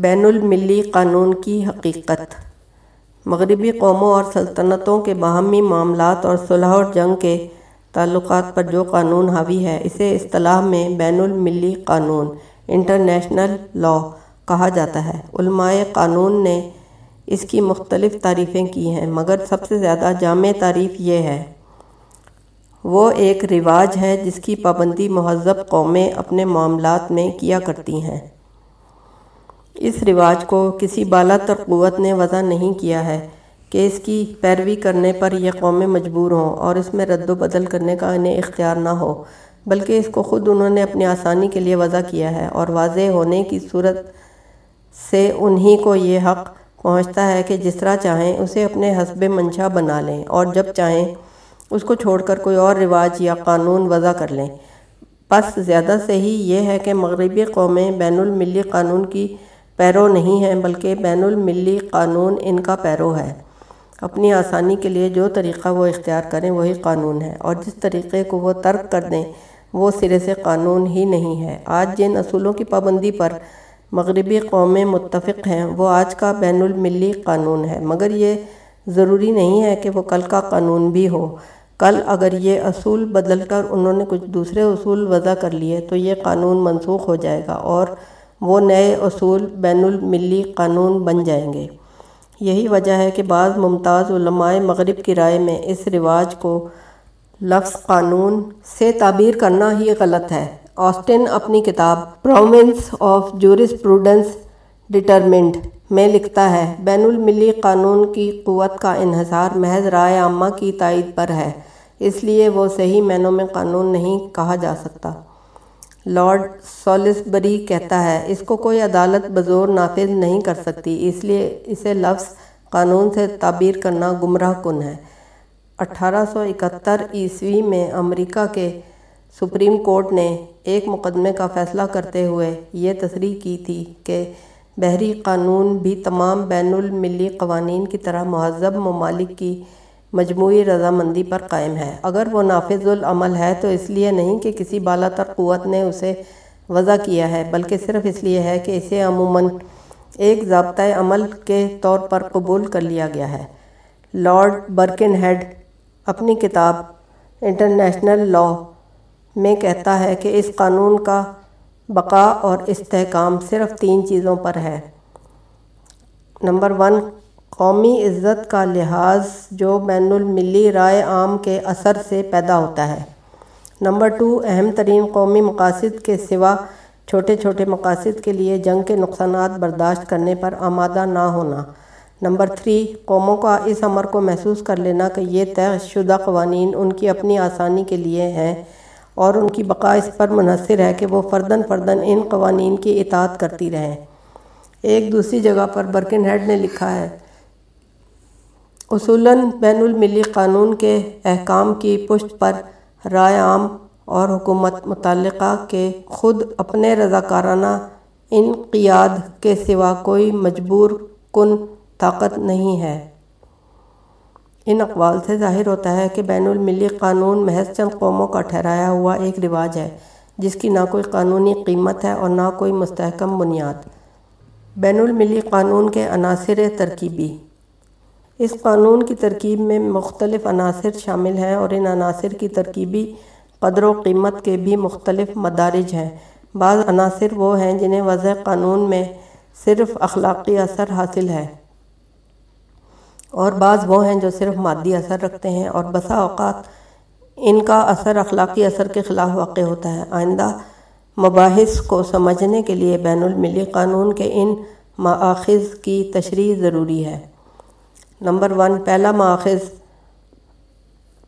بین الملی قانون کی حقیقت۔ مغربی قوموں اور سلطنتوں کے باہمی معاملات اور صلح اور جنگ کے تعلقات پر جو قانون حاوی ہے، اسے اصطلاح میں بین الملی قانون، انٹرنیشنل لا کہا جاتا ہے۔ علماء قانون نے اس کی مختلف تعریفیں کی ہیں، مگر سب سے زیادہ جامع تعریف یہ ہے۔ وہ ایک رواج ہے جس کی پابندی مہذب قومیں اپنے معاملات میں کیا کرتی ہیں۔ اس رواج کو کسی بالا تر قوت نے وضع نہیں کیا ہے کہ اس کی پیروی کرنے پر یہ قومیں مجبور ہوں اور اس میں رد و بدل کرنے کا انہیں اختیار نہ ہو، بلکہ اس کو خود انہوں نے اپنی آسانی کے لیے وضع کیا ہے اور واضح ہونے کی صورت سے انہی کو یہ حق پہنچتا ہے کہ جس طرح چاہیں اسے اپنے حسب منشا بنا لیں اور جب چاہیں اس کو چھوڑ کر کوئی اور رواج یا قانون وضع کر لیں۔ پس زیادہ سے ہی یہ ہے کہ مغربی قومیں بین الملی قانون کی پیرو نہیں ہیں بلکہ بین الملی قانون ان کا پیرو ہے۔ اپنی آسانی کے لیے جو طریقہ وہ اختیار کریں، وہی قانون ہے۔ اور جس طریقے کو وہ ترک کر دیں، وہ سرے سے قانون ہی نہیں ہے۔ آج جن اصولوں کی پابندی پر مغربی قومیں متفق ہیں، وہ آج کا بین الملی قانون ہے۔ مگر یہ ضروری نہیں ہے کہ وہ کل کا قانون بھی ہو۔ کل اگر یہ اصول بدل کر انہوں نے کچھ دوسرے اصول وضع کر لیے، تو یہ قانون منسوخ ہو جائے گا۔ اور وہ نئے اصول بین الملی قانون بن جائیں گے۔ یہی وجہ ہے کہ بعض ممتاز علماء مغرب کی رائے میں اس رواج کو لفظ قانون سے تعبیر کرنا ہی غلط ہے۔ آسٹن اپنی کتاب پرومنس آف جورس پروڈنس ڈٹرمنٹ میں لکھتا ہے، بین الملی قانون کی قوت کا انحصار محض رائے عامہ کی تائید پر ہے، اس لیے وہ صحیح معنوں میں قانون نہیں کہا جا سکتا۔ لارڈ سالسبری کہتا ہے، اس کو کوئی عدالت بزور نافذ نہیں کر سکتی، اس لیے اسے لفظ قانون سے تعبیر کرنا گمراہ کن ہے۔ اٹھارہ سو اکہتر عیسوی میں امریکہ کے سپریم کورٹ نے ایک مقدمے کا فیصلہ کرتے ہوئے یہ تصریح کی تھی کہ بحری قانون بھی تمام بین الملی قوانین کی طرح مہذب ممالک کی مجموعی رضامندی پر قائم ہے۔ اگر وہ نافذ العمل ہے تو اس لیے نہیں کہ کسی بالا تر قوت نے اسے وضع کیا ہے، بلکہ صرف اس لیے ہے کہ اسے عموماً ایک ضابطۂ عمل کے طور پر قبول کر لیا گیا ہے۔ لارڈ برکن ہیڈ اپنی کتاب انٹرنیشنل لا میں کہتا ہے کہ اس قانون کا بقا اور استحکام صرف تین چیزوں پر ہے۔ نمبر ون قومی عزت کا لحاظ جو بین الملی رائے عام کے اثر سے پیدا ہوتا ہے۔ نمبر ٹو اہم ترین قومی مقاصد کے سوا چھوٹے چھوٹے مقاصد کے لیے جنگ کے نقصانات برداشت کرنے پر آمادہ نہ ہونا۔ نمبر تھری، قوموں کا اس عمر کو محسوس کر لینا کہ یہ طے شدہ قوانین ان کی اپنی آسانی کے لیے ہیں اور ان کی بقا اس پر منحصر ہے کہ وہ فردن فردن ان قوانین کی اطاعت کرتی رہیں۔ ایک دوسری جگہ پر برکن ہیڈ نے لکھا ہے اصولاً بین الملی قانون کے احکام کی پشت پر رائے عام اور حکومت متعلقہ کے خود اپنے رضاکارانہ انقیاد کے سوا کوئی مجبور کن طاقت نہیں ہے۔ ان اقوال سے ظاہر ہوتا ہے کہ بین الملی قانون محض چند قوموں کا ٹھہرایا ہوا ایک رواج ہے، جس کی نہ کوئی قانونی قیمت ہے اور نہ کوئی مستحکم بنیاد۔ بین الملی قانون کے عناصر ترکیبی اس قانون کی ترکیب میں مختلف عناصر شامل ہیں اور ان عناصر کی ترکیبی قدر و قیمت کے بھی مختلف مدارج ہیں۔ بعض عناصر وہ ہیں جنہیں وضع قانون میں صرف اخلاقی اثر حاصل ہے اور بعض وہ ہیں جو صرف مادی اثر رکھتے ہیں اور بسا اوقات ان کا اثر اخلاقی اثر کے خلاف واقع ہوتا ہے۔ آئندہ مباحث کو سمجھنے کے لیے بین الملی قانون کے ان مآخذ کی تشریح ضروری ہے۔ نمبر ون، پہلا ماخذ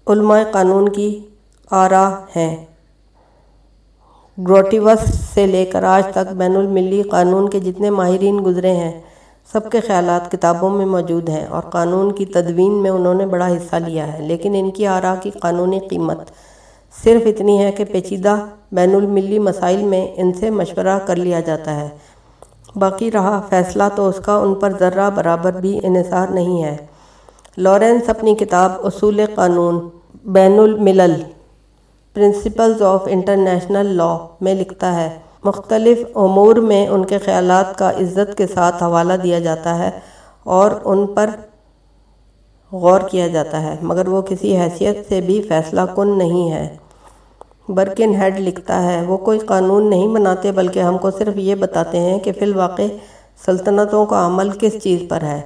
علماء قانون کی آرا ہیں۔ گروٹیوس سے لے کر آج تک بین الملی قانون کے جتنے ماہرین گزرے ہیں، سب کے خیالات کتابوں میں موجود ہیں اور قانون کی تدوین میں انہوں نے بڑا حصہ لیا ہے۔ لیکن ان کی آرا کی قانونی قیمت صرف اتنی ہے کہ پیچیدہ بین الملی مسائل میں ان سے مشورہ کر لیا جاتا ہے۔ باقی رہا فیصلہ تو اس کا ان پر ذرہ برابر بھی انحصار نہیں ہے۔ لارنس اپنی کتاب اصول قانون بین الملل پرنسپلز آف انٹرنیشنل لا میں لکھتا ہے۔ مختلف امور میں ان کے خیالات کا عزت کے ساتھ حوالہ دیا جاتا ہے اور ان پر غور کیا جاتا ہے، مگر وہ کسی حیثیت سے بھی فیصلہ کن نہیں ہے۔ برکن ہیڈ لکھتا ہے۔ وہ کوئی قانون نہیں بناتے بلکہ ہم کو صرف یہ بتاتے ہیں کہ فی الواقع سلطنتوں کا عمل کس چیز پر ہے۔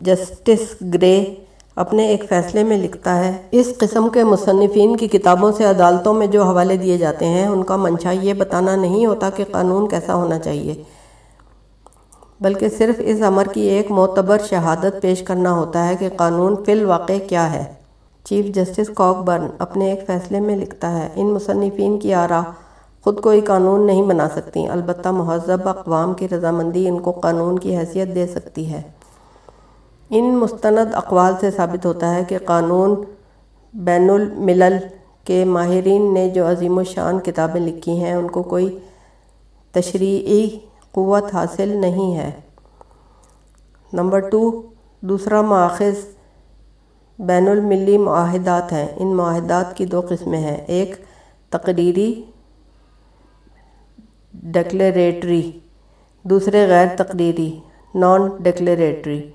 جسٹس گرے اپنے ایک فیصلے میں لکھتا ہے، اس قسم کے مصنفین کی کتابوں سے عدالتوں میں جو حوالے دیے جاتے ہیں، ان کا منشا یہ بتانا نہیں ہوتا کہ قانون کیسا ہونا چاہیے۔ بلکہ صرف اس امر کی ایک معتبر شہادت پیش کرنا ہوتا ہے کہ قانون فی الواقع کیا ہے۔ چیف جسٹس کاک برن اپنے ایک فیصلے میں لکھتا ہے، ان مصنفین کی آرا خود کوئی قانون نہیں بنا سکتی، البتہ مہذب اقوام کی رضامندی ان کو قانون کی حیثیت دے سکتی ہے۔ ان مستند اقوال سے ثابت ہوتا ہے کہ قانون بین الملل کے ماہرین نے جو عظیم الشان کتابیں لکھی ہیں، ان کو کوئی تشریعی قوت حاصل نہیں ہے۔ نمبر ٹو، دوسرا ماخذ بین الملی معاہدات ہیں۔ ان معاہدات کی دو قسمیں ہیں۔ ایک تقریری ڈکلیریٹری دوسرے غیر تقریری نان ڈکلیریٹری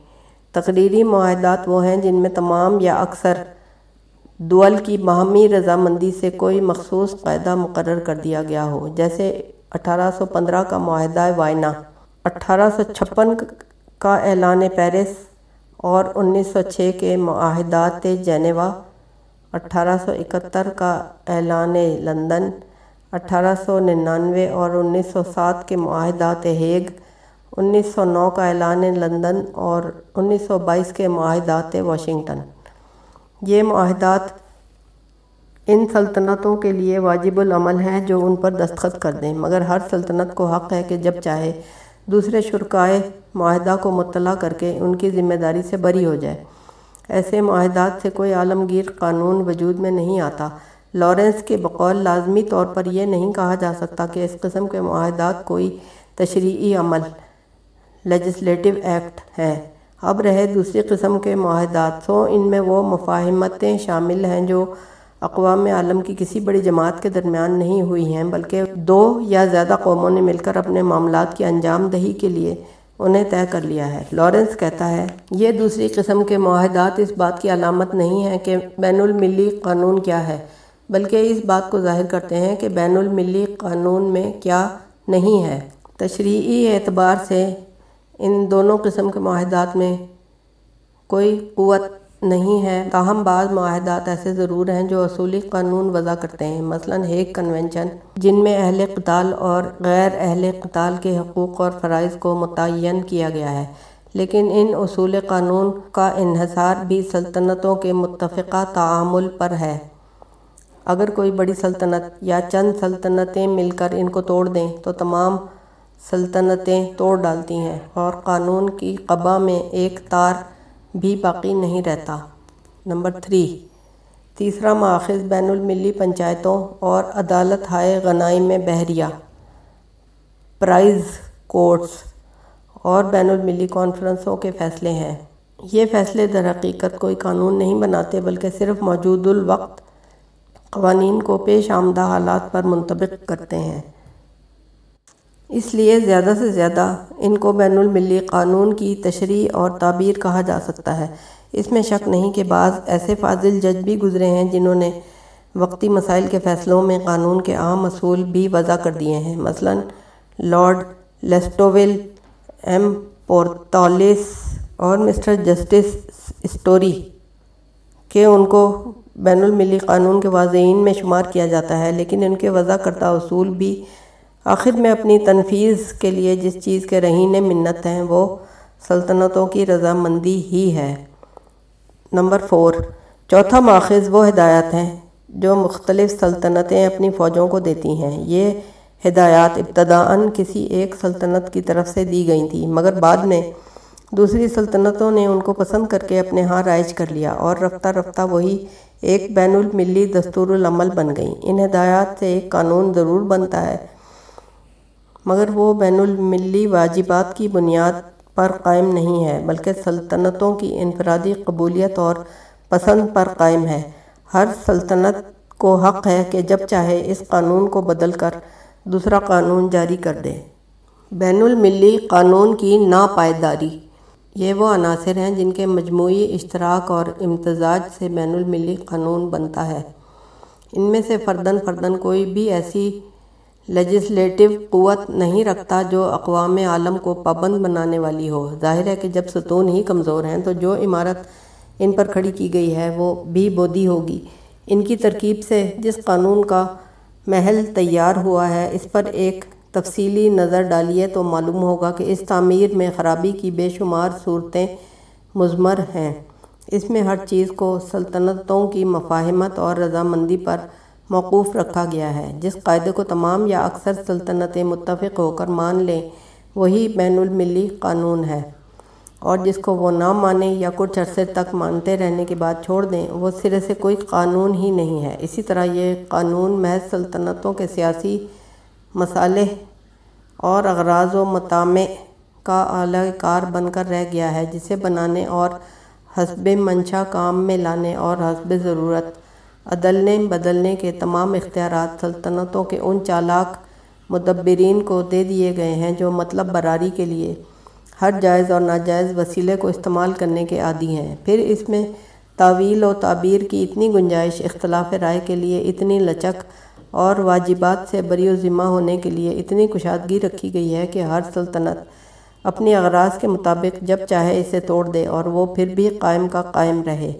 تقریری معاہدات وہ ہیں جن میں تمام یا اکثر دول کی باہمی رضامندی سے کوئی مخصوص قاعدہ مقرر کر دیا گیا ہو۔ جیسے اٹھارہ سو پندرہ کا معاہدہ وائنا۔ اٹھارہ سو چھپن کا اعلان پیرس اور انیس سو چھ کے معاہدات جینیوا اٹھارہ سو اکہتر کا اعلان لندن، اٹھارہ سو ننانوے اور انیس سو سات کے معاہدات ہیگ، انیس سو نو کا اعلان لندن اور انیس سو بائیس کے معاہدات واشنگٹن۔ یہ معاہدات ان سلطنتوں کے لیے واجب العمل ہیں جو ان پر دستخط کر دیں، مگر ہر سلطنت کو حق ہے کہ جب چاہے دوسرے شرکائے معاہدہ کو مطلع کر کے ان کی ذمہ داری سے بری ہو جائے۔ ایسے معاہدات سے کوئی عالمگیر قانون وجود میں نہیں آتا۔ لارنس کے بقول لازمی طور پر یہ نہیں کہا جا سکتا کہ اس قسم کے معاہدات کوئی تشریعی عمل لیجسلیٹو ایکٹ ہے۔ اب رہے دوسری قسم کے معاہدات۔ سو ان میں وہ مفاہمتیں شامل ہیں جو اقوام عالم کی کسی بڑی جماعت کے درمیان نہیں ہوئی ہیں، بلکہ دو یا زیادہ قوموں نے مل کر اپنے معاملات کی انجام دہی کے لیے انہیں طے کر لیا ہے۔ لارنس کہتا ہے، یہ دوسری قسم کے معاہدات اس بات کی علامت نہیں ہے کہ بین الملی قانون کیا ہے، بلکہ اس بات کو ظاہر کرتے ہیں کہ بین الملی قانون میں کیا نہیں ہے۔ تشریعی اعتبار سے ان دونوں قسم کے معاہدات میں کوئی قوت نہیں ہے تاہم، بعض معاہدات ایسے ضرور ہیں جو اصولی قانون وضع کرتے ہیں۔ مثلا ہیک کنونشن، جن میں اہل قتال اور غیر اہل قتال کے حقوق اور فرائض کو متعین کیا گیا ہے۔ لیکن ان اصول قانون کا انحصار بھی سلطنتوں کے متفقہ تعامل پر ہے۔ اگر کوئی بڑی سلطنت یا چند سلطنتیں مل کر ان کو توڑ دیں، تو تمام سلطنتیں توڑ ڈالتی ہیں۔ اور قانون کی قبا میں ایک تار بھی باقی نہیں رہتا۔ نمبر تھری، تیسرا ماخذ بین الملی پنچایتوں اور عدالت ہائے غنائی میں بحریہ پرائز کورٹس اور بین الملی کانفرنسوں کے فیصلے ہیں۔ یہ فیصلے در حقیقت کوئی قانون نہیں بناتے بلکہ صرف موجود الوقت قوانین کو پیش آمدہ حالات پر منطبق کرتے ہیں۔ اس لیے زیادہ سے زیادہ ان کو بین الملی قانون کی تشریح اور تعبیر کہا جا سکتا ہے۔ اس میں شک نہیں کہ بعض ایسے فاضل جج بھی گزرے ہیں جنہوں نے وقتی مسائل کے فیصلوں میں قانون کے عام اصول بھی وضع کر دیے ہیں۔ مثلا، لارڈ لیسٹوول ایم پورتالیس اور مسٹر جسٹس اسٹوری کہ ان کو بین الملی قانون کے واضعین میں شمار کیا جاتا ہے، لیکن ان کے وضع کردہ اصول بھی آخر میں اپنی تنفیذ کے لیے جس چیز کے رہین منت ہیں، وہ سلطنتوں کی رضامندی ہی ہے۔ نمبر فور، چوتھا ماخذ وہ ہدایات ہیں جو مختلف سلطنتیں اپنی فوجوں کو دیتی ہیں۔ یہ ہدایات ابتداً کسی ایک سلطنت کی طرف سے دی گئی تھیں، مگر بعد میں دوسری سلطنتوں نے ان کو پسند کر کے اپنے ہاں رائج کر لیا اور رفتہ رفتہ وہی ایک بین الملی دستور العمل بن گئیں۔ ان ہدایات سے ایک قانون ضرور بنتا ہے۔ مگر وہ بین الملی واجبات کی بنیاد پر قائم نہیں ہے، بلکہ سلطنتوں کی انفرادی قبولیت اور پسند پر قائم ہے۔ ہر سلطنت کو حق ہے کہ جب چاہے اس قانون کو بدل کر دوسرا قانون جاری کر دے۔ بین الملی قانون کی ناپائیداری۔ یہ وہ عناصر ہیں جن کے مجموعی اشتراک اور امتزاج سے بین الملی قانون بنتا ہے۔ ان میں سے فردن فردن کوئی بھی ایسی لیجسلیٹو قوت نہیں رکھتا جو اقوام عالم کو پابند بنانے والی ہو۔ ظاہر ہے کہ جب ستون ہی کمزور ہیں تو جو عمارت ان پر کھڑی کی گئی ہے وہ بھی بودی ہوگی۔ ان کی ترکیب سے جس قانون کا محل تیار ہوا ہے، اس پر ایک تفصیلی نظر ڈالیے تو معلوم ہوگا کہ اس تعمیر میں خرابی کی بے شمار صورتیں مضمر ہیں۔ اس میں ہر چیز کو سلطنتوں کی مفاہمت اور رضامندی پر موقوف رکھا گیا ہے۔ جس قاعدے کو تمام یا اکثر سلطنتیں متفق ہو کر مان لیں، وہی بین الملی قانون ہے۔ اور جس کو وہ نہ مانیں یا کچھ عرصے تک مانتے رہنے کے بعد چھوڑ دیں، وہ سرے سے کوئی قانون ہی نہیں ہے۔ اسی طرح یہ قانون محض سلطنتوں کے سیاسی مسالح اور اغراض و مطامع کا اعلی کار بن کر رہ گیا ہے، جسے بنانے اور حسب منشا کام میں لانے اور حسب ضرورت عدلنے بدلنے کے تمام اختیارات، سلطنتوں کے ان چالاک مدبرین کو دے دیے گئے ہیں جو مطلب براری کے لیے ہر جائز اور ناجائز وسیلے کو استعمال کرنے کے عادی ہیں۔ پھر اس میں تعویل و تعبیر کی اتنی گنجائش، اختلاف رائے کے لیے اتنی لچک اور واجبات سے بری و ذمہ ہونے کے لیے اتنی کشادگی رکھی گئی ہے کہ ہر سلطنت اپنی اغراض کے مطابق جب چاہے اسے توڑ دے اور وہ پھر بھی قائم کا قائم رہے۔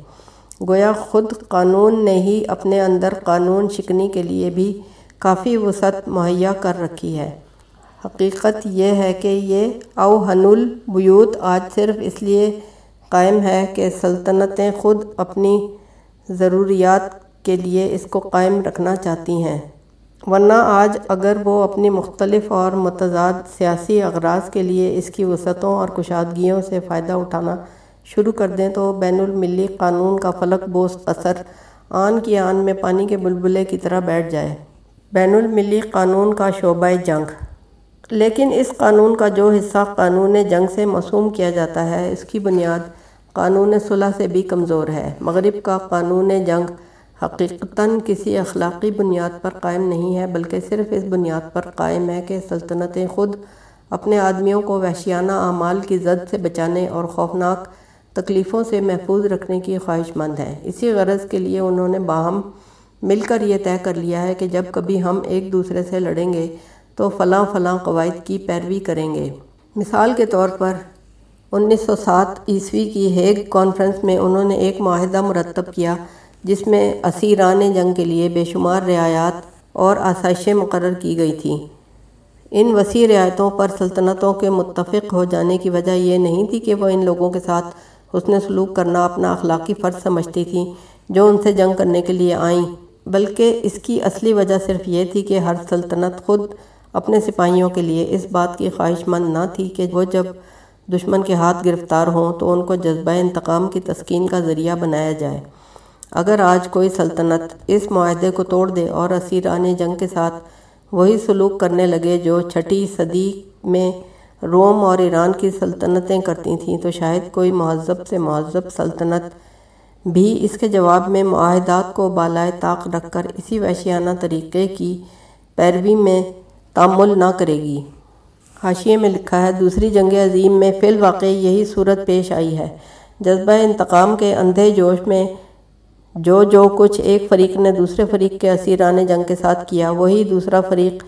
گویا خود قانون نے ہی اپنے اندر قانون شکنی کے لیے بھی کافی وسعت مہیا کر رکھی ہے۔ حقیقت یہ ہے کہ یہ اوہن البیوت آج صرف اس لیے قائم ہے کہ سلطنتیں خود اپنی ضروریات کے لیے اس کو قائم رکھنا چاہتی ہیں۔ ورنہ آج اگر وہ اپنی مختلف اور متضاد سیاسی اغراض کے لیے اس کی وسعتوں اور کشادگیوں سے فائدہ اٹھانا شروع کر دیں تو بین الملی قانون کا فلک بوس اثر آن کی آن میں پانی کے بلبلے کی طرح بیٹھ جائے۔ بین الملی قانون کا شعبہ جنگ۔ لیکن اس قانون کا جو حصہ قانون جنگ سے معصوم کیا جاتا ہے، اس کی بنیاد قانون صلح سے بھی کمزور ہے۔ مغرب کا قانون جنگ حقیقتاً کسی اخلاقی بنیاد پر قائم نہیں ہے، بلکہ صرف اس بنیاد پر قائم ہے کہ سلطنتیں خود اپنے آدمیوں کو وحشیانہ اعمال کی زد سے بچانے اور خوفناک تکلیفوں سے محفوظ رکھنے کی خواہش مند ہیں۔ اسی غرض کے لیے انہوں نے باہم مل کر یہ طے کر لیا ہے کہ جب کبھی ہم ایک دوسرے سے لڑیں گے تو فلاں فلاں قواعد کی پیروی کریں گے۔ مثال کے طور پر، انیس سو سات عیسوی کی ہیگ کانفرنس میں انہوں نے ایک معاہدہ مرتب کیا، جس میں اسیران جنگ کے لیے بے شمار رعایات اور آسائشیں مقرر کی گئی تھیں۔ ان وسیع رعایتوں پر سلطنتوں کے متفق ہو جانے کی وجہ یہ نہیں تھی کہ وہ ان لوگوں کے ساتھ حسن سلوک کرنا اپنا اخلاقی فرض سمجھتی تھیں جو ان سے جنگ کرنے کے لیے آئیں۔ بلکہ اس کی اصلی وجہ صرف یہ تھی کہ ہر سلطنت خود اپنے سپاہیوں کے لیے اس بات کی خواہش مند نہ تھی کہ وہ جب دشمن کے ہاتھ گرفتار ہوں تو ان کو جذبہ انتقام کی تسکین کا ذریعہ بنایا جائے۔ اگر آج کوئی سلطنت اس معاہدے کو توڑ دے اور اسیران جنگ کے ساتھ وہی سلوک کرنے لگے جو چھٹی صدی میں روم اور ایران کی سلطنتیں کرتی تھیں، تو شاید کوئی مہذب سے مہذب سلطنت بھی اس کے جواب میں معاہدات کو بالائے طاق رکھ کر اسی وحشیانہ طریقے کی پیروی میں تعمل نہ کرے گی۔ حاشیے میں لکھا ہے، دوسری جنگ عظیم میں فی الواقع یہی صورت پیش آئی ہے۔ جذبہ انتقام کے اندھے جوش میں جو جو کچھ ایک فریق نے دوسرے فریق کے اسیران جنگ کے ساتھ کیا، وہی دوسرا فریق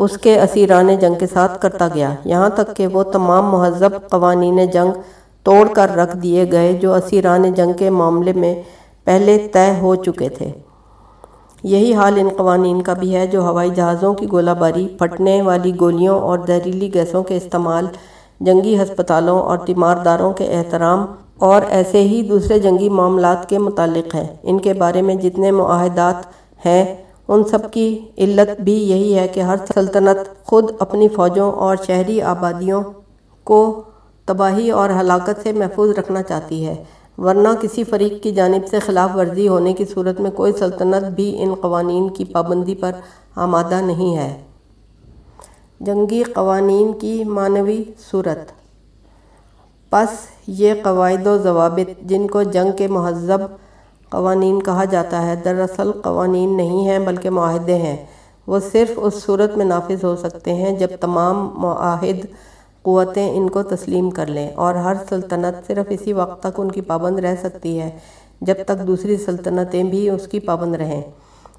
اس کے اسیران جنگ کے ساتھ کرتا گیا۔ یہاں تک کہ وہ تمام مہذب قوانین جنگ توڑ کر رکھ دیے گئے جو اسیران جنگ کے معاملے میں پہلے طے ہو چکے تھے۔ یہی حال ان قوانین کا بھی ہے جو ہوائی جہازوں کی گولہ باری، پھٹنے والی گولیوں اور زہریلی گیسوں کے استعمال، جنگی ہسپتالوں اور تیمارداروں کے احترام اور ایسے ہی دوسرے جنگی معاملات کے متعلق ہیں۔ ان کے بارے میں جتنے معاہدات ہیں ان سب کی علت بھی یہی ہے کہ ہر سلطنت خود اپنی فوجوں اور شہری آبادیوں کو تباہی اور ہلاکت سے محفوظ رکھنا چاہتی ہے، ورنہ کسی فریق کی جانب سے خلاف ورزی ہونے کی صورت میں کوئی سلطنت بھی ان قوانین کی پابندی پر آمادہ نہیں ہے۔ جنگی قوانین کی معنوی صورت۔ پس یہ قواعد و ضوابط جن کو جنگ کے مہذب قوانین کہا جاتا ہے۔ دراصل قوانین نہیں ہیں بلکہ معاہدے ہیں۔ وہ صرف اس صورت میں نافذ ہو سکتے ہیں جب تمام معاہد قوتیں ان کو تسلیم کر لیں اور ہر سلطنت صرف اسی وقت تک ان کی پابند رہ سکتی ہے جب تک دوسری سلطنتیں بھی اس کی پابند رہیں۔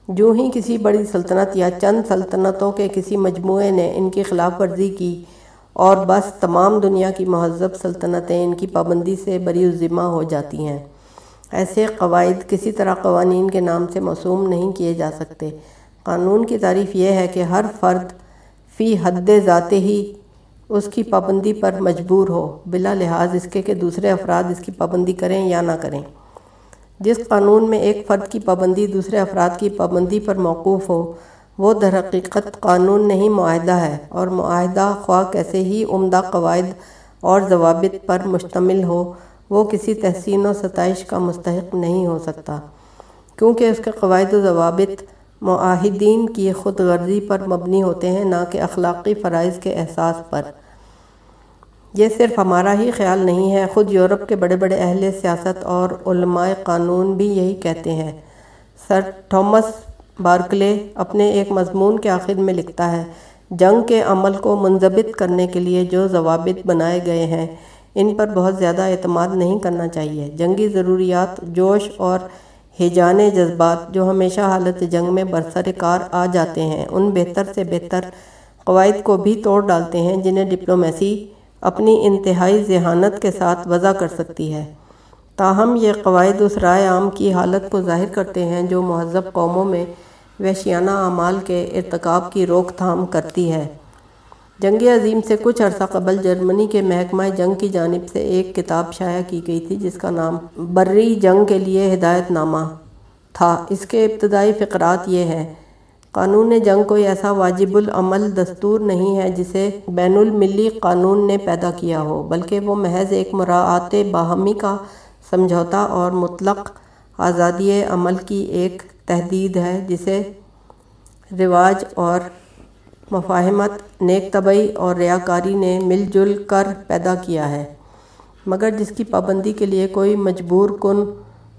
جو ہی کسی بڑی سلطنت یا چند سلطنتوں کے کسی مجموعے نے ان کی خلاف ورزی کی اور بس تمام دنیا کی مہذب سلطنتیں ان کی پابندی سے بری ذمہ ہو جاتی ہیں۔ ایسے قواعد کسی طرح قوانین کے نام سے موسوم نہیں کیے جا سکتے۔ قانون کی تعریف یہ ہے کہ ہر فرد فی حد ذاتے ہی اس کی پابندی پر مجبور ہو، بلا لحاظ اس کے کہ دوسرے افراد اس کی پابندی کریں یا نہ کریں۔ جس قانون میں ایک فرد کی پابندی دوسرے افراد کی پابندی پر موقوف ہو، وہ در حقیقت قانون نہیں معاہدہ ہے اور معاہدہ خواہ کیسے ہی عمدہ قواعد اور ضوابط پر مشتمل ہو وہ کسی تحسین و ستائش کا مستحق نہیں ہو سکتا۔ کیونکہ اس کے قواعد و ضوابط معاہدین کی خود غرضی پر مبنی ہوتے ہیں، نہ کہ اخلاقی فرائض کے احساس پر۔ یہ صرف ہمارا ہی خیال نہیں ہے، خود یورپ کے بڑے بڑے اہل سیاست اور علماء قانون بھی یہی کہتے ہیں۔ سر تھامس بارکلے اپنے ایک مضمون کے آخر میں لکھتا ہے، جنگ کے عمل کو منضبط کرنے کے لیے جو ضوابط بنائے گئے ہیں ان پر بہت زیادہ اعتماد نہیں کرنا چاہیے۔ جنگی ضروریات، جوش اور ہیجان جذبات جو ہمیشہ حالت جنگ میں برسر کار آ جاتے ہیں، ان بہتر سے بہتر قواعد کو بھی توڑ ڈالتے ہیں جنہیں ڈپلومیسی اپنی انتہائی ذہانت کے ساتھ وضع کر سکتی ہے۔ تاہم، یہ قواعد اس رائے عام کی حالت کو ظاہر کرتے ہیں جو مہذب قوموں میں وحشیانہ اعمال کے ارتکاب کی روک تھام کرتی ہے۔ جنگ عظیم سے کچھ عرصہ قبل جرمنی کے محکمہ جنگ کی جانب سے ایک کتاب شائع کی گئی تھی، جس کا نام بری جنگ کے لیے ہدایت نامہ تھا۔ اس کے ابتدائی فقرات یہ ہیں۔ قانون جنگ کوئی ایسا واجب العمل دستور نہیں ہے جسے بین الملی قانون نے پیدا کیا ہو، بلکہ وہ محض ایک مراعات باہمی کا سمجھوتا اور مطلق آزادی عمل کی ایک تحدید ہے، جسے رواج اور مفاہمت، نیک طبعی اور ریاکاری نے مل جل کر پیدا کیا ہے۔ مگر جس کی پابندی کے لیے کوئی مجبور کن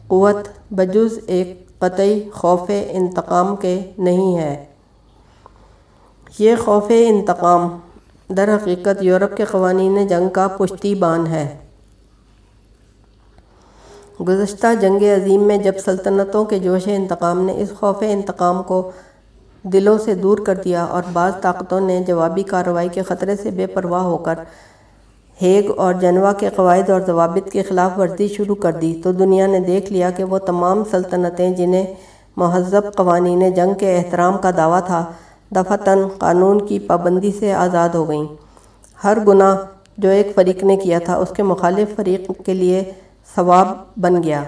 قوت بجز ایک قطعی خوف انتقام کے نہیں ہے۔ یہ خوف انتقام در حقیقت یورپ کے قوانین جنگ کا پشتی بان ہے۔ گزشتہ جنگ عظیم میں جب سلطنتوں کے جوش انتقام نے اس خوف انتقام کو دلوں سے دور کر دیا اور بعض طاقتوں نے جوابی کارروائی کے خطرے سے بے پرواہ ہو کر ہیگ اور جنوا کے قواعد اور ضوابط کی خلاف ورزی شروع کر دی۔ تو دنیا نے دیکھ لیا کہ وہ تمام سلطنتیں جنہیں مہذب قوانین جنگ کے احترام کا دعویٰ تھا دفتن قانون کی پابندی سے آزاد ہو گئیں۔ ہر گناہ جو ایک فریق نے کیا تھا، اس کے مخالف فریق کے لیے ثواب بن گیا۔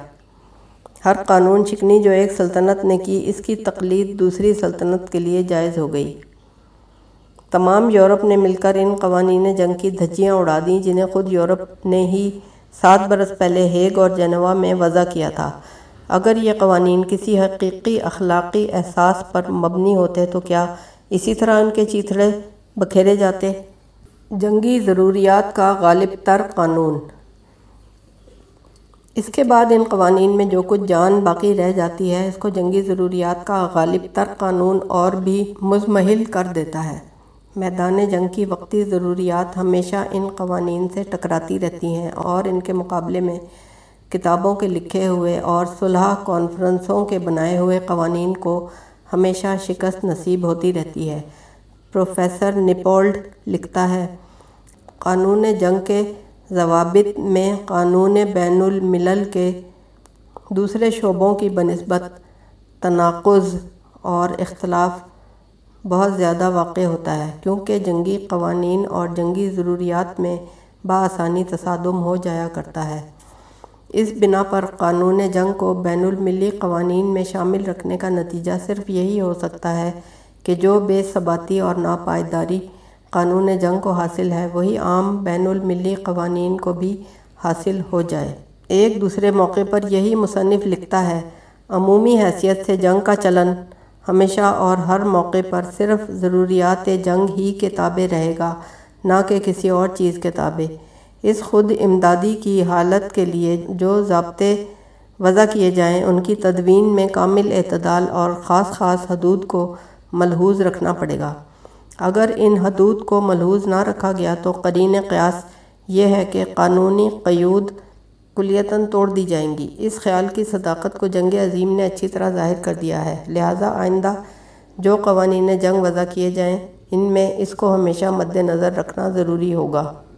ہر قانون شکنی جو ایک سلطنت نے کی، اس کی تقلید دوسری سلطنت کے لیے جائز ہو گئی۔ تمام یورپ نے مل کر ان قوانین جنگ کی دھجیاں اڑا دیں، جنہیں خود یورپ نے ہی سات برس پہلے ہیگ اور جنوا میں وضع کیا تھا۔ اگر یہ قوانین کسی حقیقی اخلاقی احساس پر مبنی ہوتے تو کیا اسی طرح ان کے چیتھڑے بکھیرے جاتے؟ جنگی ضروریات کا غالب تر قانون۔ اس کے بعد ان قوانین میں جو کچھ جان باقی رہ جاتی ہے، اس کو جنگی ضروریات کا غالب تر قانون اور بھی مزمحل کر دیتا ہے۔ میدان جنگ کی وقتی ضروریات ہمیشہ ان قوانین سے ٹکراتی رہتی ہیں اور ان کے مقابلے میں کتابوں کے لکھے ہوئے اور صلح کانفرنسوں کے بنائے ہوئے قوانین کو ہمیشہ شکست نصیب ہوتی رہتی ہے۔ پروفیسر نپولڈ لکھتا ہے، قانون جنگ کے ضوابط میں قانون بین الملل کے دوسرے شعبوں کی بنسبت تناقض اور اختلاف بہت زیادہ واقع ہوتا ہے، کیونکہ جنگی قوانین اور جنگی ضروریات میں بآسانی تصادم ہو جایا کرتا ہے۔ اس بنا پر قانون جنگ کو بین الملی قوانین میں شامل رکھنے کا نتیجہ صرف یہی ہو سکتا ہے کہ جو بے ثباتی اور ناپائیداری قانون جنگ کو حاصل ہے، وہی عام بین الملی قوانین کو بھی حاصل ہو جائے۔ ایک دوسرے موقع پر یہی مصنف لکھتا ہے، عمومی حیثیت سے جنگ کا چلن ہمیشہ اور ہر موقع پر صرف ضروریات جنگ ہی کے تابع رہے گا، نہ کہ کسی اور چیز کے تابع۔ اس خود امدادی کی حالت کے لیے جو ضابطے وضع کیے جائیں، ان کی تدوین میں کامل اعتدال اور خاص خاص حدود کو ملحوظ رکھنا پڑے گا۔ اگر ان حدود کو ملحوظ نہ رکھا گیا تو قرین قیاس یہ ہے کہ قانونی قیود کلیتاً توڑ دی جائیں گی۔ اس خیال کی صداقت کو جنگ عظیم نے اچھی طرح ظاہر کر دیا ہے۔ لہٰذا آئندہ جو قوانین جنگ وضع کیے جائیں، ان میں اس کو ہمیشہ مد نظر رکھنا ضروری ہوگا۔